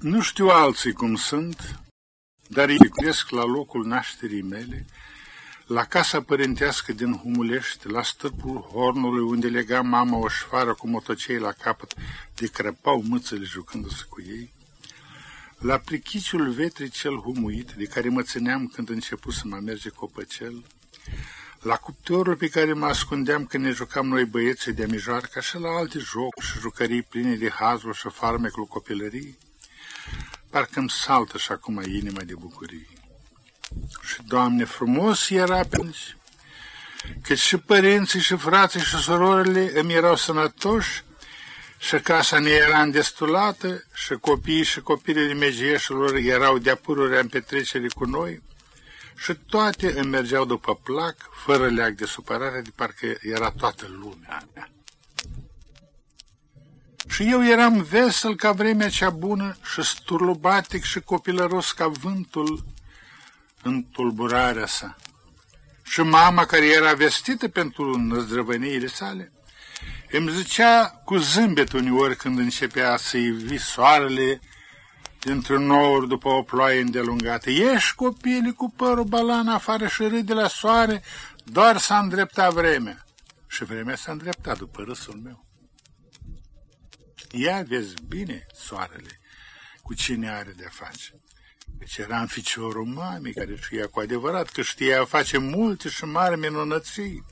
Nu știu alții cum sunt, dar îi cresc la locul nașterii mele, la casa părintească din Humulești, la stârpul hornului unde lega mama o șfară cu motocei la capăt, de crăpau mâțele jucându-se cu ei, la plichiciul vetrii cel humuit, de care mă țineam când început să mă merge copăcel, la cuptorul pe care mă ascundeam când ne jucam noi băieții de mijoarca și la alte jocuri și jucării pline de hazul și farmecul copilării, parcă-mi saltă și acum inima de bucurie. Și, Doamne, frumos era atunci, că și părinții și frații și surorile îmi erau sănătoși și casa ne era îndestulată și copiii și copilele megieșilor erau de-a pururea în petrecere cu noi și toate îmi mergeau după plac, fără leac de supărare, de parcă era toată lumea mea. Și eu eram vesel ca vremea cea bună și sturlubatic și copilăros ca vântul în tulburarea sa. Și mama, care era vestită pentru năzdrăvăniile sale, îmi zicea cu zâmbet uneori când începea să-i vi soarele dintr-un nor după o ploaie îndelungată. Ești copilii cu părul balan afară și râde la soare, doar s-a îndreptat vremea. Și vremea s-a îndreptat după râsul meu. Ia vezi bine soarele cu cine are de-a face. Deci era în ficiorul mamei care știa cu adevărat că știa a face multe și mari minunății.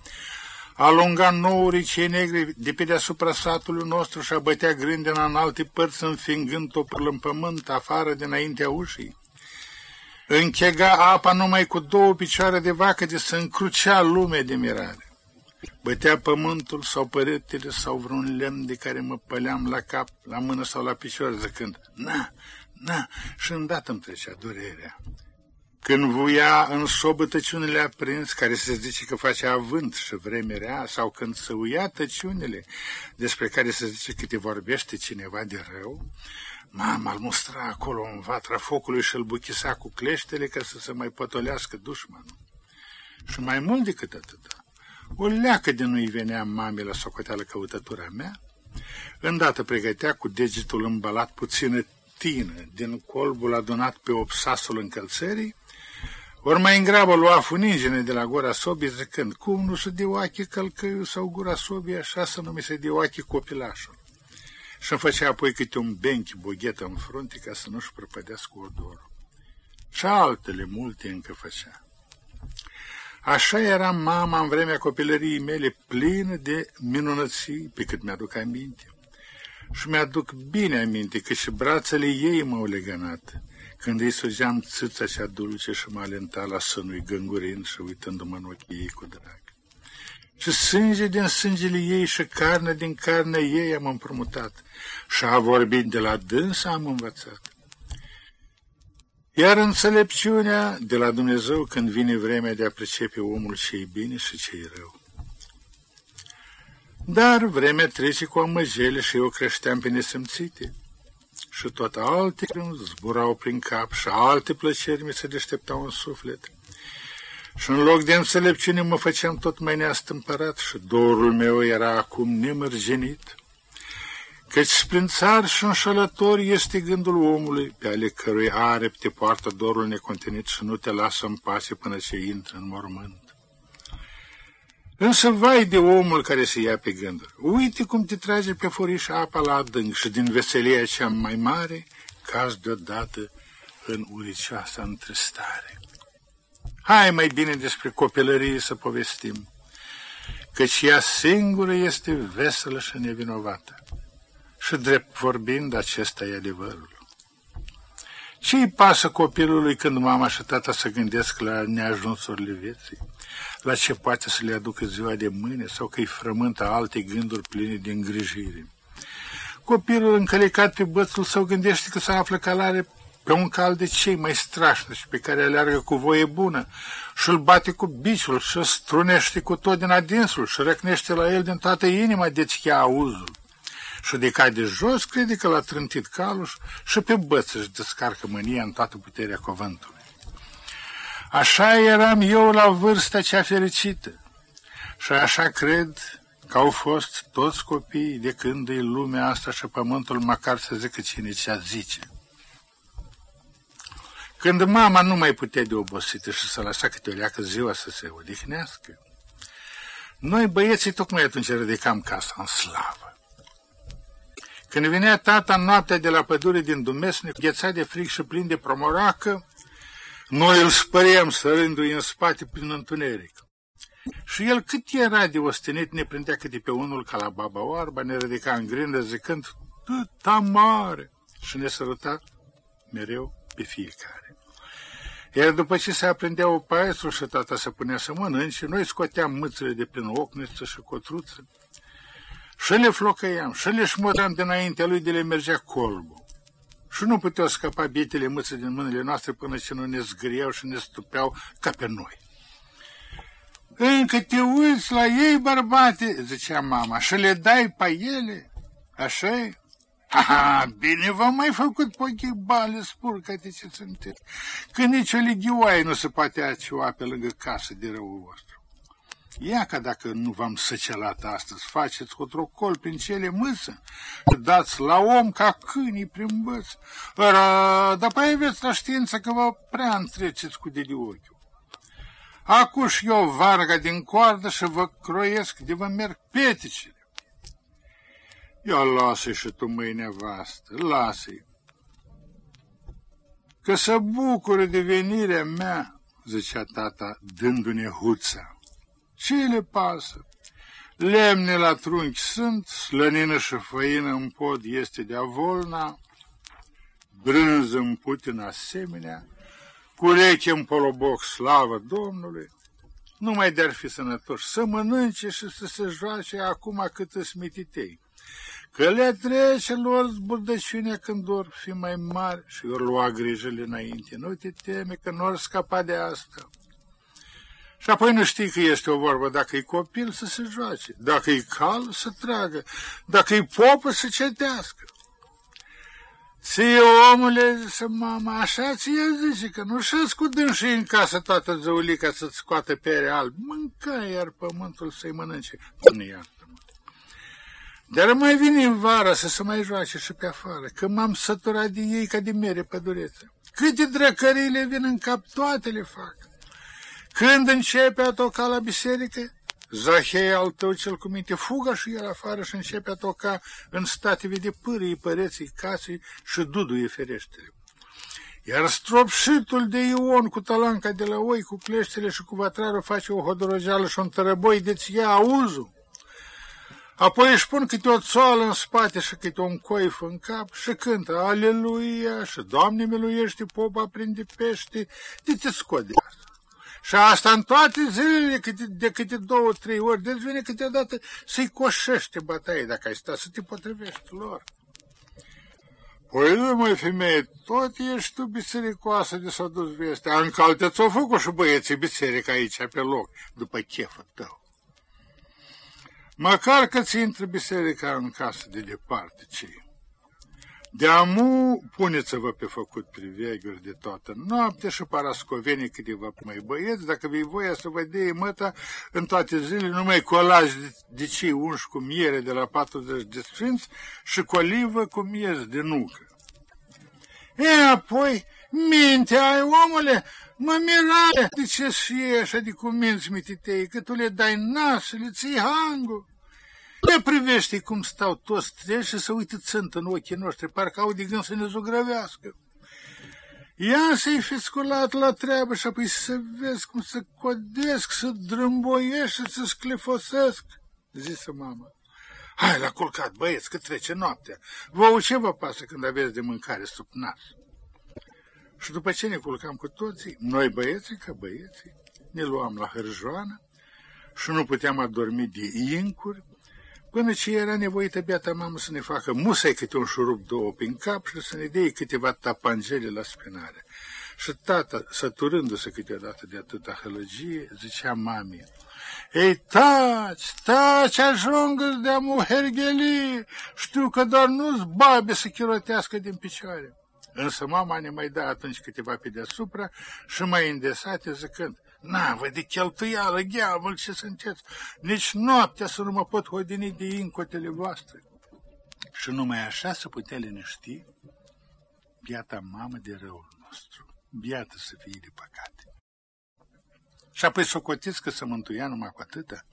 Alunga nourii cei negri de pe deasupra satului nostru și a bătea grindina în alte părți, înfingând topul în pământ, afară dinaintea ușii. Închega apa numai cu două picioare de vacă de să încrucea lume de mirare. Bătea pământul sau păretele sau vreun lemn de care mă păleam la cap, la mână sau la picior, zicând, na, na, și îndată îmi trecea durerea. Când vuia în sobă tăciunile aprins, care se zice că face avânt și vreme rea, sau când se uia tăciunile, despre care se zice că te vorbește cineva de rău, mama îl mustra acolo în vatra focului și îl buchisa cu cleștele ca să se mai pătolească dușmanul. Și mai mult decât atât, o leacă de nu-i venea mamei la socoteală căutătura mea, îndată pregătea cu degetul îmbalat puțină tină din colbul adunat pe obsasul încălțării, ori mai îngrabă lua funingene de la gura sobii zicând, cum nu se deoache călcăiul sau gura sobii așa să nu mi se deoache copilașul. Și îmi făcea apoi câte un benchi boghetă în frunte ca să nu-și prăpădească odorul. Și altele multe încă făcea. Așa era mama în vremea copilăriei mele plină de minunății, pe cât mi-aduc aminte. Și mi-aduc bine aminte că și brațele ei m-au legănat, când îi sugeam țâța cea dulce și mă alenta la sânui gângurind și uitându-mă în ochii ei cu drag. Și sânge din sângele ei și carne din carne ei am împrumutat și a vorbit de la dâns am învățat. Iar înțelepciunea de la Dumnezeu când vine vremea de a pricepe omul ce bine și ce rău. Dar vremea trece cu amăjele și eu creșteam pe nesimțite. Și tot alte gânduri zburau prin cap și alte plăceri mi se deșteptau în suflet. Și în loc de înțelepciune mă făceam tot mai neastâmpărat și dorul meu era acum nemărgenit. Căci prin țar și înșelător este gândul omului, pe ale cărui are te poartă dorul necontenit și nu te lasă în pace până ce intră în mormânt. Însă vai de omul care se ia pe gânduri. Uite cum te trage pe furiș apa la adânc și din veselia cea mai mare cazi deodată în uricioasa întristare. Hai mai bine despre copilărie să povestim, căci ea singură este veselă și nevinovată. Și drept vorbind, acesta e adevărul. Ce-i pasă copilului când mama și tata se gândesc la neajunsurile vieții? La ce poate să le aducă ziua de mâine sau că îi frământă alte gânduri pline de îngrijire? Copilul încălecat pe bățul său gândește că se află calare pe un cal de cei mai strașnici pe care aleargă cu voie bună și îl bate cu biciul și strunește cu tot din adinsul și răcnește la el din toată inima de-ți ia auzul și de cai de jos crede că l-a trântit calul și pe băță își descarcă mânia în toată puterea cuvântului. Așa eram eu la vârsta cea fericită și așa cred că au fost toți copiii de când e lumea asta și pământul, măcar să zică cine ce zice. Când mama nu mai putea de obosită și să lăsa câte o leacă ziua să se odihnească, noi băieții tocmai atunci ridicam casa în slavă. Când venea tata noaptea de la pădure din Dumesnic, gheța de frig și plin de promoracă, noi îl spăream sărându-i în spate prin întuneric. Și el cât era de ostenit, ne prindea câte pe unul ca la baba oarba, ne ridica în grindă zicând, tăta mare, și ne săruta mereu pe fiecare. Iar după ce se aprindea o paestru și tata se punea să mănânce, noi scoteam mâțele de prin ocniță și cotruță și le flocăiam și le șmodam dinaintea lui de le mergea colbul. Și nu puteau scăpa bietele mâțe din mâinile noastre până ce nu ne zgâriau și ne stupeau ca pe noi. Încă te uiți la ei, bărbate, zicea mama, și le dai pe ele? așa e? Aha, bine v-am mai făcut pochibale, spurcă-te ce sunteți, că nici o lighioaie nu se poate acioa pe lângă casă de răul vostru. Ia ca dacă nu v-am săcelat astăzi, faceți trocol prin cele mâsă și dați la om ca câinii prin băț. Dar păi aveți la știință că vă prea întreceți cu de ochiul. Acuși eu varga din coardă și vă croiesc de vă merg peticele. Ia lasă și tu mâine vastă, lasă-i. Că să bucură de venirea mea, zicea tata, dându-ne huța. Ce le pasă? Lemne la trunchi sunt, slănină și făină în pod este de avolna, brânză în putin asemenea, cureche în poloboc, slavă Domnului, numai de-ar fi sănătoși, să mănânce și să se joace acum cât îți mititei. Că le trece lor zburdăciunea când vor fi mai mari și vor lua grijile înainte. Nu te teme că nu or scapa de asta. Și apoi nu știi că este o vorbă, dacă e copil să se joace, dacă e cal să tragă, dacă e popă să cetească. Ție, omule, zise mama, așa ție zice, că nu șați cu dânsii în casă toată zăulica să-ți scoate pere alb. Mânca iar pământul să-i mănânce. Nu iartă-mă. Dar mai vine în vara să se mai joace și pe afară, că m-am săturat de ei ca de mere pădureță. Câte drăcării le vin în cap, toate le fac. Când începe a toca la biserică, Zahei al tău cel cu minte fugă și el afară și începe a toca în stative de pârii păreții casei și duduie fereștele. Iar stropșitul de Ion cu talanca de la oi, cu cleștele și cu vatrarul face o hodorogeală și un tărăboi de-ți ia auzul. Apoi își pun câte o țoală în spate și câte un coif în cap și cântă Aleluia și Doamne miluiește popa prinde pește, de te scot de asta. Și asta în toate zilele, câte, de câte două, trei ori, deci vine câteodată să-i coșește bătaie dacă ai sta, să te potrivești lor. Păi, măi, femeie, tot ești tu bisericoasă de s-a dus vestea. În calte ți-o făcut și băieții biserică aici, pe loc, după cheful tău. Măcar că ți intră biserica în casă de departe, ce de-amu puneți-vă pe făcut priveghiuri de toată noaptea și parascovenii câteva mai băieți, dacă vei voia să vă dea măta în toate zilele, numai colaj de, de cei unși cu miere de la 40 de sfinți și colivă cu miez de nucă. E, apoi, minte ai, omule, mă mirare, de ce și e așa de cuminți mititei, că tu le dai nas și le ții hangul. Ne privește cum stau toți trei și să uită țânt în ochii noștri, parcă au de gând să ne zugrăvească. Ia să-i fi sculat la treabă și apoi să vezi cum să codesc, să drâmboiesc și să sclefosesc, zise mama. Hai la culcat, băieți, că trece noaptea. Vă ce vă pasă când aveți de mâncare sub nas? Și după ce ne culcam cu toții, noi băieții ca băieții, ne luam la hârjoană și nu puteam adormi de incuri, până ce era nevoită beata mamă să ne facă musai câte un șurup două prin cap și să ne dea câteva tapangele la spinare. Și tata, săturându-se câteodată de atâta hălăgie, zicea mamei, Ei, taci, taci, ajungă de amu hergheli, știu că doar nu-ți babe să chirotească din picioare. Însă mama ne mai da atunci câteva pe deasupra și mai îndesate zicând, Na, vă de cheltuială, gheavul ce sunteți, nici noaptea să nu mă pot hodini de incotele voastre. Și numai așa să putea liniști biata mamă de răul nostru. Biată să fie de păcate. Și apoi socotiți că să mântuia numai cu atâta.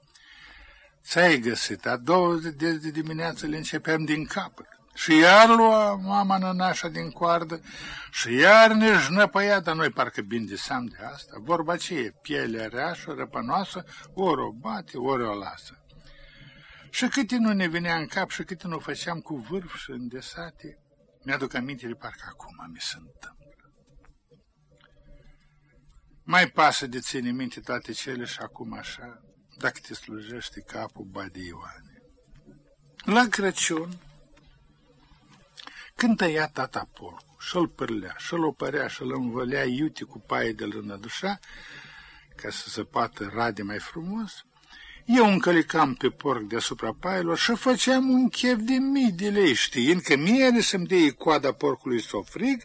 Ți-ai găsit, a doua zi de, de dimineață le începeam din capăt. Și iar lua mama nănașa din coardă și iar ne jnăpăia, dar noi parcă bindeseam de asta. Vorba ce e, pielea reașă, răpănoasă, ori o bate, ori o lasă. Și câte nu ne venea în cap și câte nu făceam cu vârf și îndesate, mi-aduc aminte de parcă acum mi se întâmplă. Mai pasă de ține minte toate cele și acum așa, dacă te slujește capul Badi Ioane. La Crăciun, când tăia tata porcul și-l pârlea, și-l opărea, și-l învălea iute cu paie de lânădușa, ca să se poată rade mai frumos, eu încălicam pe porc deasupra pailor și făceam un chef de mii de lei, știind că mie să-mi dea coada porcului să o frig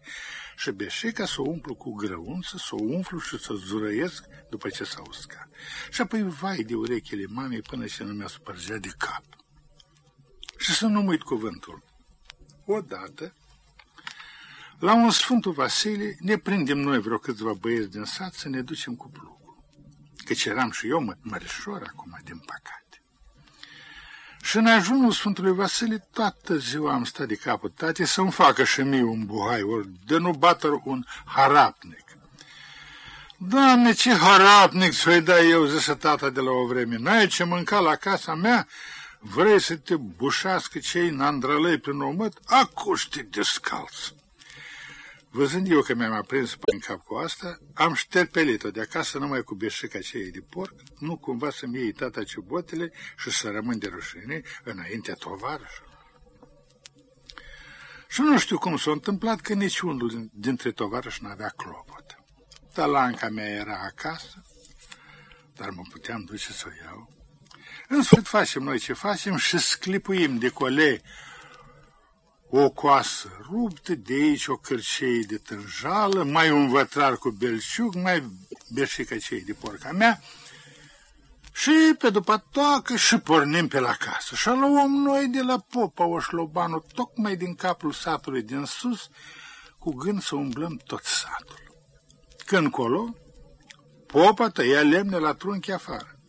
și beșeca să o umplu cu grăunță, să o umflu și să zurăiesc după ce s-a uscat. Și apoi vai de urechile mamei până ce nu mi-a spărgea de cap. Și să nu uit cuvântul. Odată, la un Sfântul Vasile, ne prindem noi vreo câțiva băieți din sat să ne ducem cu plug căci eram și eu mă, mărișor acum, din păcate. Și în ajunul Sfântului Vasile, toată ziua am stat de capul tate să-mi facă și mie un buhai, ori de nu bată un harapnic. Doamne, ce harapnic ți-o da eu, zise tata de la o vreme. N-ai ce mânca la casa mea? Vrei să te bușească cei nandrălei prin omăt? Acuși te descalți. Văzând eu că mi-am aprins în cap cu asta, am șterpelit-o de acasă numai cu beșica aceea de porc, nu cumva să-mi iei tata ciubotele și să rămân de rușine înaintea tovarășului. Și nu știu cum s-a întâmplat că niciunul dintre tovarăși n-avea clopot. Talanca mea era acasă, dar mă puteam duce să o iau. În sfârșit facem noi ce facem și sclipuim de cole o coasă ruptă, de aici o cărcei de tânjală, mai un vătrar cu belșug, mai beșica cei de porca mea, și pe după toacă și pornim pe la casă. Și luăm noi de la popa Oșlobanu, tocmai din capul satului din sus, cu gând să umblăm tot satul. Când colo, popa tăia lemne la trunchi afară.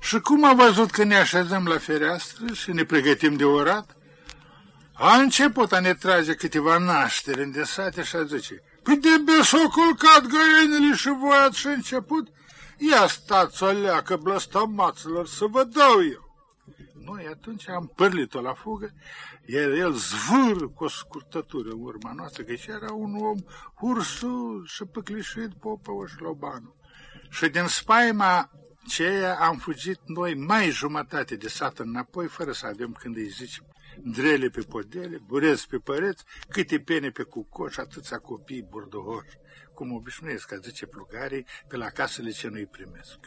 Și cum a văzut că ne așezăm la fereastră și ne pregătim de orat, a început a ne trage câteva naștere îndesate și a zice, Păi de be s-au culcat găinile și voi ați și început? Ia stați o leacă blăstămaților să vă dau eu. Noi atunci am părlit-o la fugă, iar el zvâr cu o scurtătură în urma noastră, că era un om ursul și păclișuit popă Oșlobanu. Și din spaima ceea am fugit noi mai jumătate de sat înapoi, fără să avem când îi zice drele pe podele, burezi pe păreți, câte pene pe cucoș, atâția copii burdohoși, cum obișnuiesc, ca zice plugarii, pe la casele ce nu-i primesc.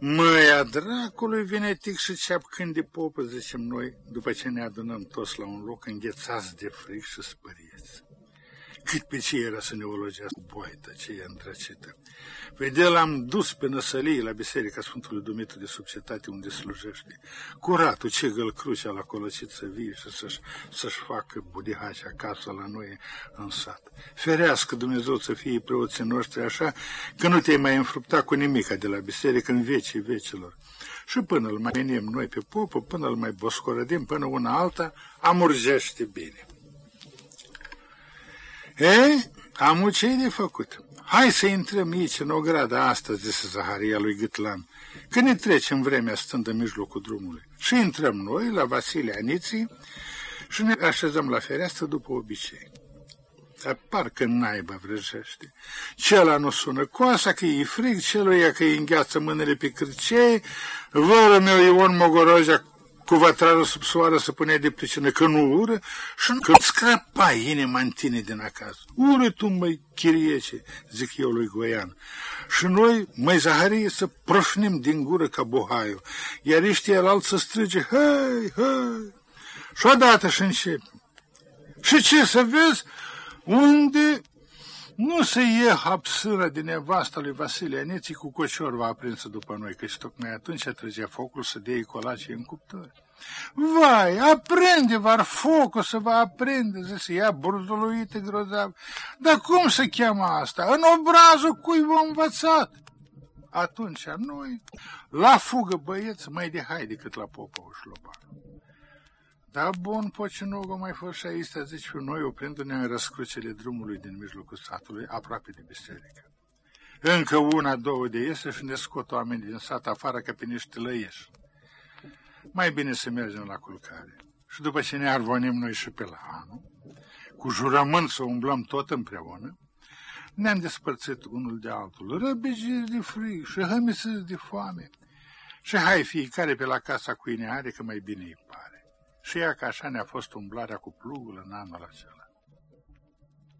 Măia dracului vine tic și ceap când de popă, zicem noi, după ce ne adunăm toți la un loc înghețați de frig și spărieți. Cât pe ce era să ne ologească boaită, ce e îndrăcită. Păi de l-am dus pe năsălie la Biserica Sfântului Dumitru de Subcetate unde slujește. Curatul ce găl crucea la colăcit să vie și să-și, să-și facă budihaci acasă la noi în sat. Ferească Dumnezeu să fie preoții noștri așa că nu te-ai mai înfruptat cu nimica de la biserică în vecii vecilor. Și până îl mai venim noi pe popă, până îl mai boscorădim, până una alta, amurgește bine. E, am ce de făcut. Hai să intrăm aici, în ograda asta, zise Zaharia lui Gâtlan, că ne trecem vremea stând în mijlocul drumului. Și intrăm noi la Vasile Aniții și ne așezăm la fereastră după obicei. Dar parcă naiba vrăjește. Cela nu sună coasa că e frig, celuia că îi îngheață mâinile pe cârcei, vără meu Ion Mogorojea cu vătrarul sub soară să punea de pricină că nu ură și că scrapa inima în tine din acasă. Ură tu, măi, chiriece, zic eu lui Goian. Și noi, măi Zaharie, să proșnim din gură ca bohaiul, iar ești el alt să strige, hei, hei. Și odată și începe. Și ce să vezi? Unde Nu se ie hapsâră din nevasta lui Vasile Aneții cu cocior va aprinsă după noi, căci tocmai atunci trăgea focul să dea colace în cuptor. Vai, aprinde, var focul să vă aprinde, zise ea burduluită grozav. Dar cum se cheamă asta? În obrazul cui v-a învățat? Atunci noi, la fugă băieți, mai de hai decât la popa șlobar. Da, bun, poți nu vă mai fost și aici, zici noi, oprindu-ne în răscrucele drumului din mijlocul satului, aproape de biserică. Încă una, două de iese și ne scot oameni din sat afară ca pe niște lăieși. Mai bine să mergem la culcare. Și după ce ne arvonim noi și pe la anul, cu jurământ să umblăm tot împreună, ne-am despărțit unul de altul, răbigiri de frig și hămisiți de foame. Și hai fiecare pe la casa cu are că mai bine îi pare. Și ea că așa ne-a fost umblarea cu plugul în anul acela.